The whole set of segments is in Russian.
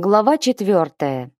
Глава четвертая.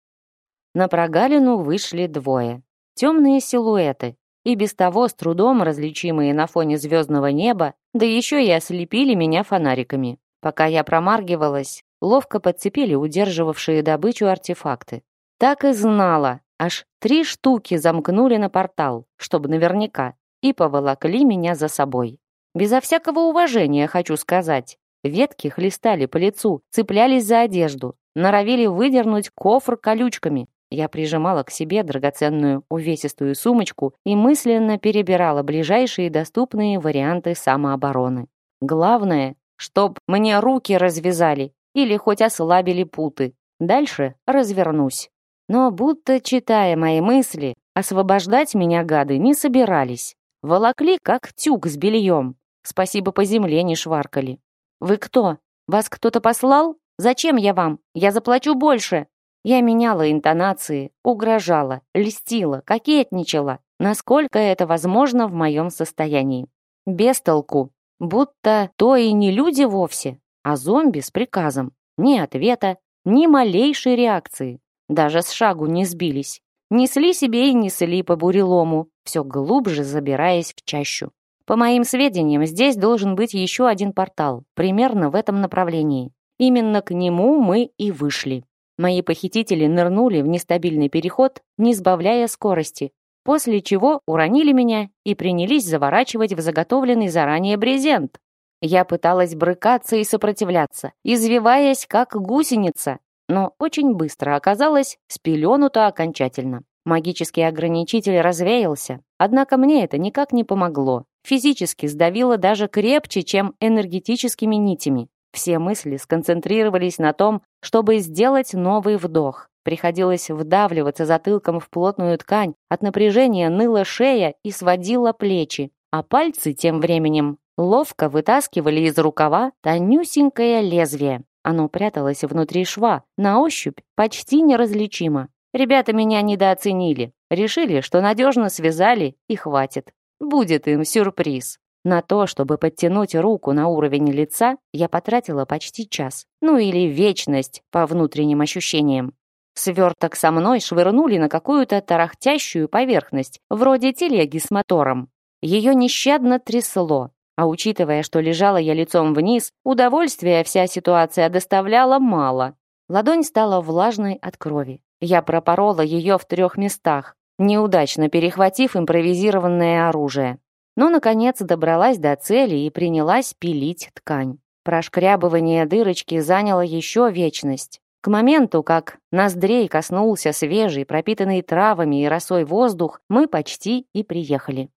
На прогалину вышли двое. Темные силуэты, и без того с трудом различимые на фоне звездного неба, да еще и ослепили меня фонариками. Пока я промаргивалась, ловко подцепили удерживавшие добычу артефакты. Так и знала, аж три штуки замкнули на портал, чтобы наверняка, и поволокли меня за собой. Безо всякого уважения, хочу сказать. Ветки хлестали по лицу, цеплялись за одежду, норовили выдернуть кофр колючками. Я прижимала к себе драгоценную увесистую сумочку и мысленно перебирала ближайшие доступные варианты самообороны. Главное, чтоб мне руки развязали или хоть ослабили путы. Дальше развернусь. Но будто, читая мои мысли, освобождать меня гады не собирались. Волокли, как тюк с бельем. Спасибо, по земле не шваркали. «Вы кто? Вас кто-то послал?» Зачем я вам? Я заплачу больше!» Я меняла интонации, угрожала, льстила, кокетничала, насколько это возможно в моем состоянии. Без толку, будто то и не люди вовсе, а зомби с приказом. Ни ответа, ни малейшей реакции. Даже с шагу не сбились. Несли себе и несли по бурелому, все глубже забираясь в чащу. По моим сведениям, здесь должен быть еще один портал, примерно в этом направлении. Именно к нему мы и вышли. Мои похитители нырнули в нестабильный переход, не сбавляя скорости, после чего уронили меня и принялись заворачивать в заготовленный заранее брезент. Я пыталась брыкаться и сопротивляться, извиваясь как гусеница, но очень быстро оказалась спеленута окончательно. Магический ограничитель развеялся, однако мне это никак не помогло. Физически сдавило даже крепче, чем энергетическими нитями. Все мысли сконцентрировались на том, чтобы сделать новый вдох. Приходилось вдавливаться затылком в плотную ткань, от напряжения ныла шея и сводила плечи, а пальцы тем временем ловко вытаскивали из рукава тонюсенькое лезвие. Оно пряталось внутри шва, на ощупь почти неразличимо. Ребята меня недооценили, решили, что надежно связали и хватит. Будет им сюрприз. На то, чтобы подтянуть руку на уровень лица, я потратила почти час. Ну или вечность по внутренним ощущениям. Сверток со мной швырнули на какую-то тарахтящую поверхность, вроде телеги с мотором. Ее нещадно трясло, а учитывая, что лежала я лицом вниз, удовольствия вся ситуация доставляла мало. Ладонь стала влажной от крови. Я пропорола ее в трех местах, неудачно перехватив импровизированное оружие но, наконец, добралась до цели и принялась пилить ткань. Прошкрябывание дырочки заняло еще вечность. К моменту, как ноздрей коснулся свежий, пропитанный травами и росой воздух, мы почти и приехали.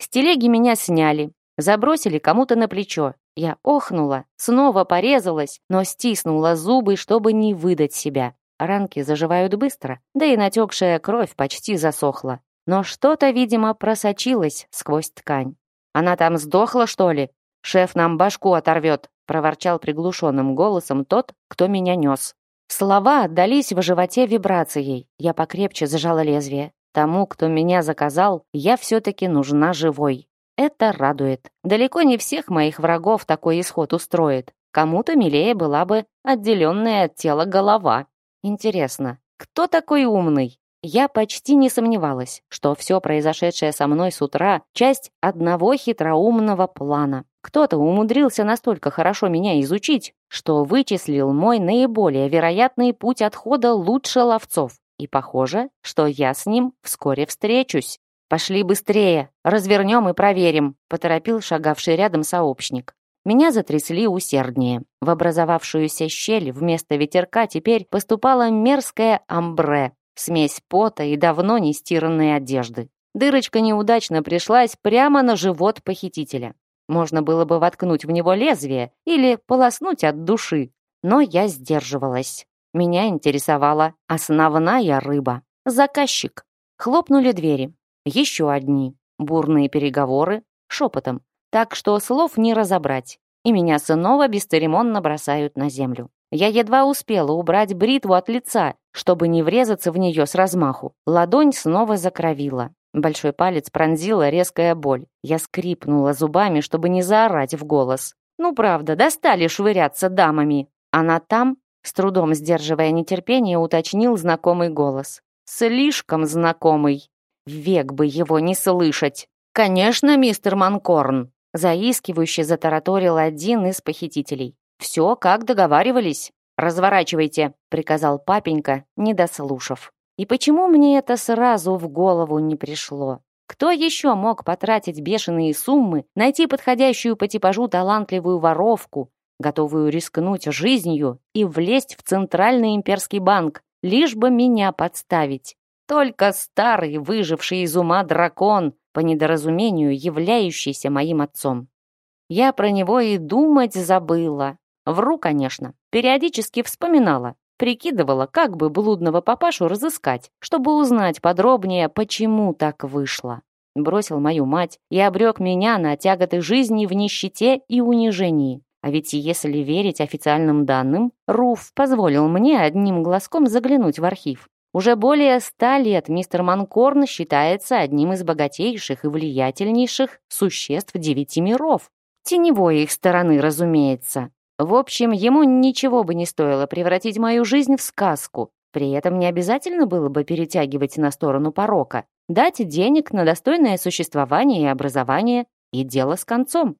С телеги меня сняли, забросили кому-то на плечо. Я охнула, снова порезалась, но стиснула зубы, чтобы не выдать себя. Ранки заживают быстро, да и натекшая кровь почти засохла но что-то, видимо, просочилось сквозь ткань. «Она там сдохла, что ли? Шеф нам башку оторвет», проворчал приглушенным голосом тот, кто меня нес. Слова отдались в животе вибрацией. Я покрепче зажала лезвие. Тому, кто меня заказал, я все-таки нужна живой. Это радует. Далеко не всех моих врагов такой исход устроит. Кому-то милее была бы отделенная от тела голова. Интересно, кто такой умный? Я почти не сомневалась, что все произошедшее со мной с утра — часть одного хитроумного плана. Кто-то умудрился настолько хорошо меня изучить, что вычислил мой наиболее вероятный путь отхода лучше ловцов. И похоже, что я с ним вскоре встречусь. «Пошли быстрее, развернем и проверим», — поторопил шагавший рядом сообщник. Меня затрясли усерднее. В образовавшуюся щель вместо ветерка теперь поступало мерзкое амбре, Смесь пота и давно не стиранной одежды. Дырочка неудачно пришлась прямо на живот похитителя. Можно было бы воткнуть в него лезвие или полоснуть от души, но я сдерживалась. Меня интересовала основная рыба. Заказчик. Хлопнули двери. Еще одни. Бурные переговоры. Шепотом. Так что слов не разобрать. И меня снова бесцеремонно бросают на землю. Я едва успела убрать бритву от лица, чтобы не врезаться в нее с размаху. Ладонь снова закровила. Большой палец пронзила резкая боль. Я скрипнула зубами, чтобы не заорать в голос. «Ну правда, достали швыряться дамами. Она там?» С трудом сдерживая нетерпение, уточнил знакомый голос. Слишком знакомый. Век бы его не слышать. Конечно, мистер Манкорн. Заискивающе затараторил один из похитителей. Все, как договаривались. «Разворачивайте», — приказал папенька, не дослушав. И почему мне это сразу в голову не пришло? Кто еще мог потратить бешеные суммы, найти подходящую по типажу талантливую воровку, готовую рискнуть жизнью и влезть в Центральный имперский банк, лишь бы меня подставить? Только старый, выживший из ума дракон, по недоразумению являющийся моим отцом. Я про него и думать забыла. Вру, конечно, периодически вспоминала, Прикидывала, как бы блудного папашу разыскать, чтобы узнать подробнее, почему так вышло. Бросил мою мать и обрек меня на тяготы жизни в нищете и унижении. А ведь если верить официальным данным, Руф позволил мне одним глазком заглянуть в архив. Уже более ста лет мистер Манкорн считается одним из богатейших и влиятельнейших существ девяти миров. Теневой их стороны, разумеется. В общем, ему ничего бы не стоило превратить мою жизнь в сказку. При этом не обязательно было бы перетягивать на сторону порока. Дать денег на достойное существование и образование, и дело с концом.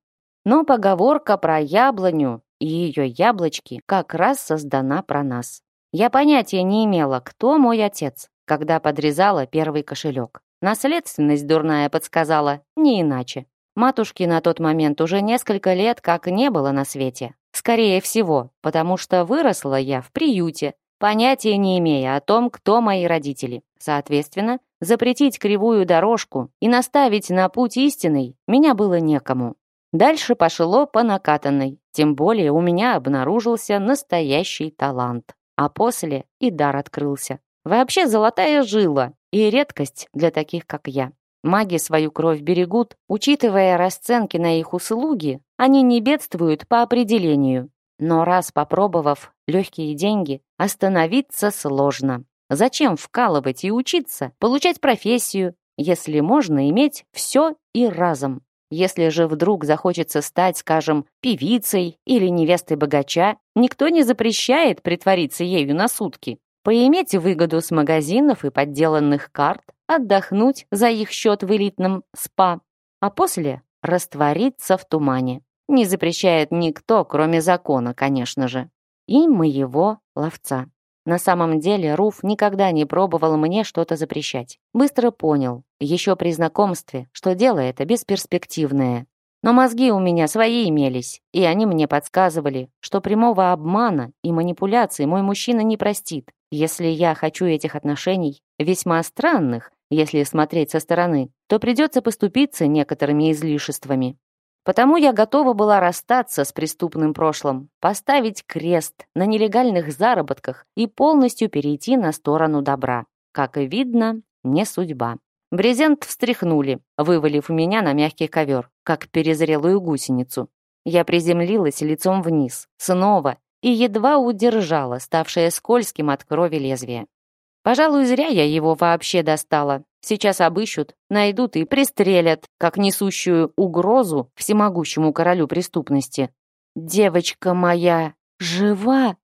Но поговорка про яблоню и ее яблочки как раз создана про нас. Я понятия не имела, кто мой отец, когда подрезала первый кошелек. Наследственность дурная подсказала, не иначе. Матушки на тот момент уже несколько лет как не было на свете. Скорее всего, потому что выросла я в приюте, понятия не имея о том, кто мои родители. Соответственно, запретить кривую дорожку и наставить на путь истинный меня было некому. Дальше пошло по накатанной, тем более у меня обнаружился настоящий талант. А после и дар открылся. Вообще золотая жила и редкость для таких, как я. Маги свою кровь берегут, учитывая расценки на их услуги, они не бедствуют по определению. Но раз попробовав легкие деньги, остановиться сложно. Зачем вкалывать и учиться, получать профессию, если можно иметь все и разом? Если же вдруг захочется стать, скажем, певицей или невестой богача, никто не запрещает притвориться ею на сутки. Поиметь выгоду с магазинов и подделанных карт, отдохнуть за их счет в элитном спа, а после раствориться в тумане. Не запрещает никто, кроме закона, конечно же. И моего ловца. На самом деле Руф никогда не пробовал мне что-то запрещать. Быстро понял, еще при знакомстве, что дело это бесперспективное. Но мозги у меня свои имелись, и они мне подсказывали, что прямого обмана и манипуляций мой мужчина не простит. Если я хочу этих отношений, весьма странных, если смотреть со стороны, то придется поступиться некоторыми излишествами. Потому я готова была расстаться с преступным прошлым, поставить крест на нелегальных заработках и полностью перейти на сторону добра. Как и видно, не судьба. Брезент встряхнули, вывалив меня на мягкий ковер, как перезрелую гусеницу. Я приземлилась лицом вниз, снова, и едва удержала, ставшее скользким от крови лезвие. Пожалуй, зря я его вообще достала. Сейчас обыщут, найдут и пристрелят, как несущую угрозу всемогущему королю преступности. «Девочка моя жива!»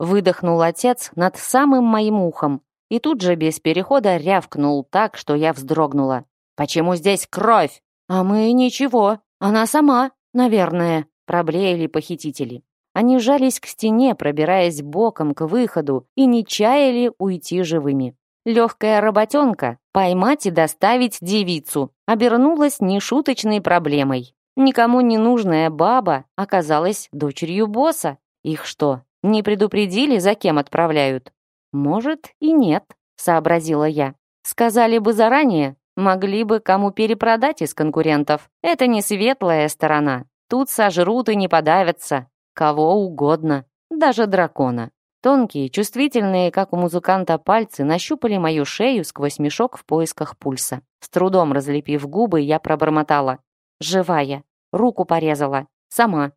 Выдохнул отец над самым моим ухом и тут же без перехода рявкнул так, что я вздрогнула. «Почему здесь кровь?» «А мы ничего, она сама, наверное», проблеяли похитители. Они жались к стене, пробираясь боком к выходу, и не чаяли уйти живыми. Легкая работенка — поймать и доставить девицу — обернулась нешуточной проблемой. Никому не нужная баба оказалась дочерью босса. Их что, не предупредили, за кем отправляют? Может и нет, сообразила я. Сказали бы заранее, могли бы кому перепродать из конкурентов. Это не светлая сторона. Тут сожрут и не подавятся. Кого угодно, даже дракона. Тонкие, чувствительные, как у музыканта, пальцы нащупали мою шею сквозь мешок в поисках пульса. С трудом разлепив губы, я пробормотала. «Живая. Руку порезала. Сама».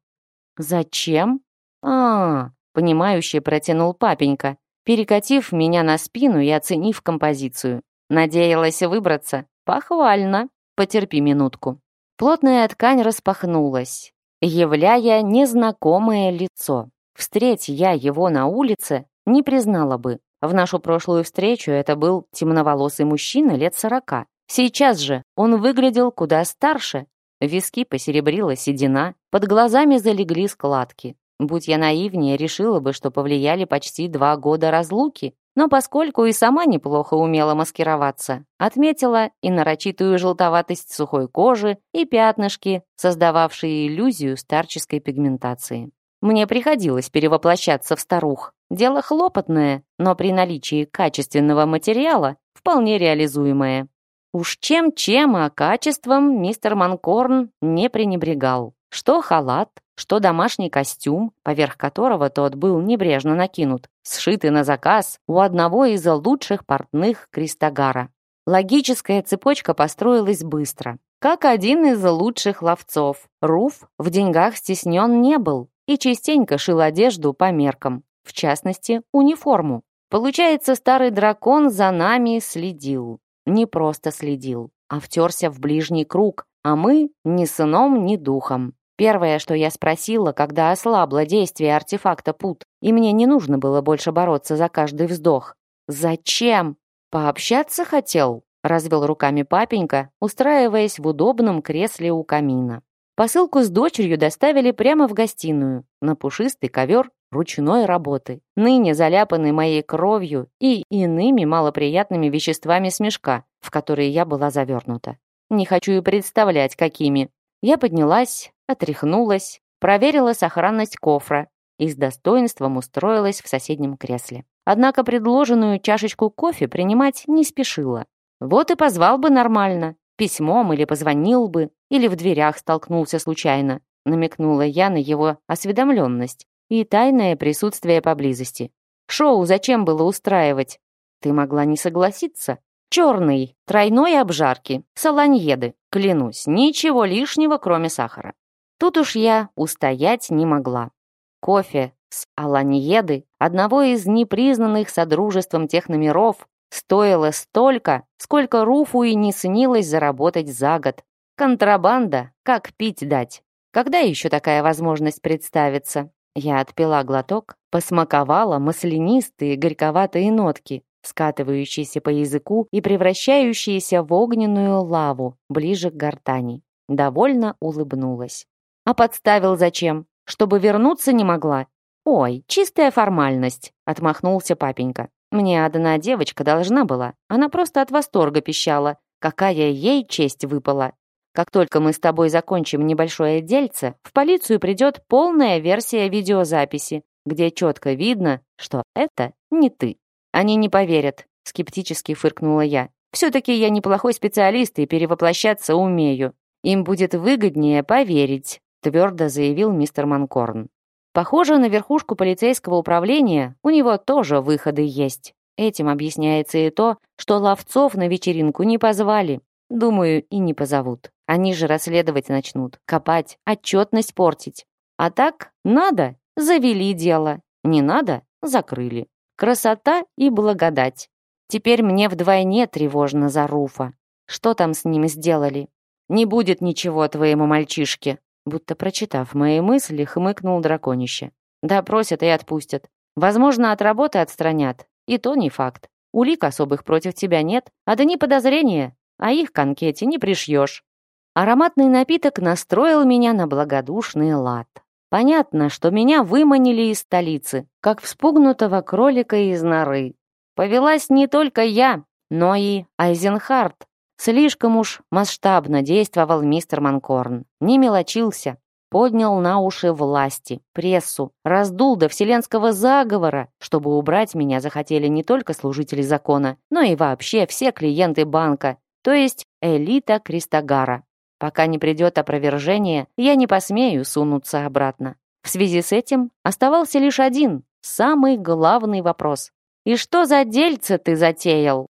«Зачем?» а, -а, -а понимающе протянул папенька, перекатив меня на спину и оценив композицию. Надеялась выбраться? Похвально. Потерпи минутку. Плотная ткань распахнулась являя незнакомое лицо. Встреть я его на улице, не признала бы. В нашу прошлую встречу это был темноволосый мужчина лет сорока. Сейчас же он выглядел куда старше. Виски посеребрила седина, под глазами залегли складки. Будь я наивнее, решила бы, что повлияли почти два года разлуки, но поскольку и сама неплохо умела маскироваться, отметила и нарочитую желтоватость сухой кожи, и пятнышки, создававшие иллюзию старческой пигментации. Мне приходилось перевоплощаться в старух. Дело хлопотное, но при наличии качественного материала вполне реализуемое. Уж чем-чем, а качеством мистер Манкорн не пренебрегал. Что халат, что домашний костюм, поверх которого тот был небрежно накинут, сшитый на заказ у одного из лучших портных Кристогара. Логическая цепочка построилась быстро. Как один из лучших ловцов, Руф в деньгах стеснен не был и частенько шил одежду по меркам, в частности, униформу. Получается, старый дракон за нами следил. Не просто следил, а втерся в ближний круг, а мы ни сыном, ни духом. Первое, что я спросила, когда ослабло действие артефакта пут, и мне не нужно было больше бороться за каждый вздох. «Зачем?» «Пообщаться хотел?» — развел руками папенька, устраиваясь в удобном кресле у камина. Посылку с дочерью доставили прямо в гостиную, на пушистый ковер ручной работы, ныне заляпанный моей кровью и иными малоприятными веществами с мешка, в которые я была завернута. Не хочу и представлять, какими. Я поднялась, отряхнулась, проверила сохранность кофра и с достоинством устроилась в соседнем кресле. Однако предложенную чашечку кофе принимать не спешила. Вот и позвал бы нормально, письмом или позвонил бы, или в дверях столкнулся случайно, намекнула я на его осведомленность и тайное присутствие поблизости. Шоу зачем было устраивать? Ты могла не согласиться? Черный, тройной обжарки, саланьеды. Клянусь, ничего лишнего, кроме сахара. Тут уж я устоять не могла. Кофе с аланьеды, одного из непризнанных содружеством техномиров, стоило столько, сколько Руфу и не снилось заработать за год. Контрабанда, как пить дать. Когда еще такая возможность представится? Я отпила глоток, посмаковала маслянистые горьковатые нотки, скатывающиеся по языку и превращающиеся в огненную лаву ближе к гортани. Довольно улыбнулась. А подставил зачем? Чтобы вернуться не могла? Ой, чистая формальность, отмахнулся папенька. Мне одна девочка должна была. Она просто от восторга пищала. Какая ей честь выпала. Как только мы с тобой закончим небольшое дельце, в полицию придет полная версия видеозаписи, где четко видно, что это не ты. Они не поверят, скептически фыркнула я. Все-таки я неплохой специалист и перевоплощаться умею. Им будет выгоднее поверить, твердо заявил мистер Манкорн. Похоже, на верхушку полицейского управления у него тоже выходы есть. Этим объясняется и то, что ловцов на вечеринку не позвали. Думаю, и не позовут. Они же расследовать начнут, копать, отчетность портить. А так, надо, завели дело. Не надо, закрыли. Красота и благодать. Теперь мне вдвойне тревожно за Руфа. Что там с ними сделали? Не будет ничего твоему мальчишке. Будто прочитав мои мысли, хмыкнул драконище. Допросят и отпустят. Возможно, от работы отстранят. И то не факт. Улик особых против тебя нет, а да не подозрения, а их к анкете не пришьешь. Ароматный напиток настроил меня на благодушный лад. Понятно, что меня выманили из столицы, как вспугнутого кролика из норы. Повелась не только я, но и Айзенхарт. Слишком уж масштабно действовал мистер Манкорн. Не мелочился, поднял на уши власти, прессу, раздул до вселенского заговора, чтобы убрать меня захотели не только служители закона, но и вообще все клиенты банка, то есть элита Кристогара. Пока не придет опровержение, я не посмею сунуться обратно. В связи с этим оставался лишь один, самый главный вопрос. «И что за дельце ты затеял?»